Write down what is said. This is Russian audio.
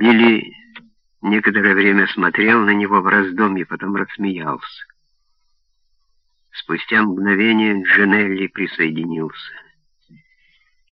Билли некоторое время смотрел на него в раздумье, потом рассмеялся. Спустя мгновение Джанелли присоединился.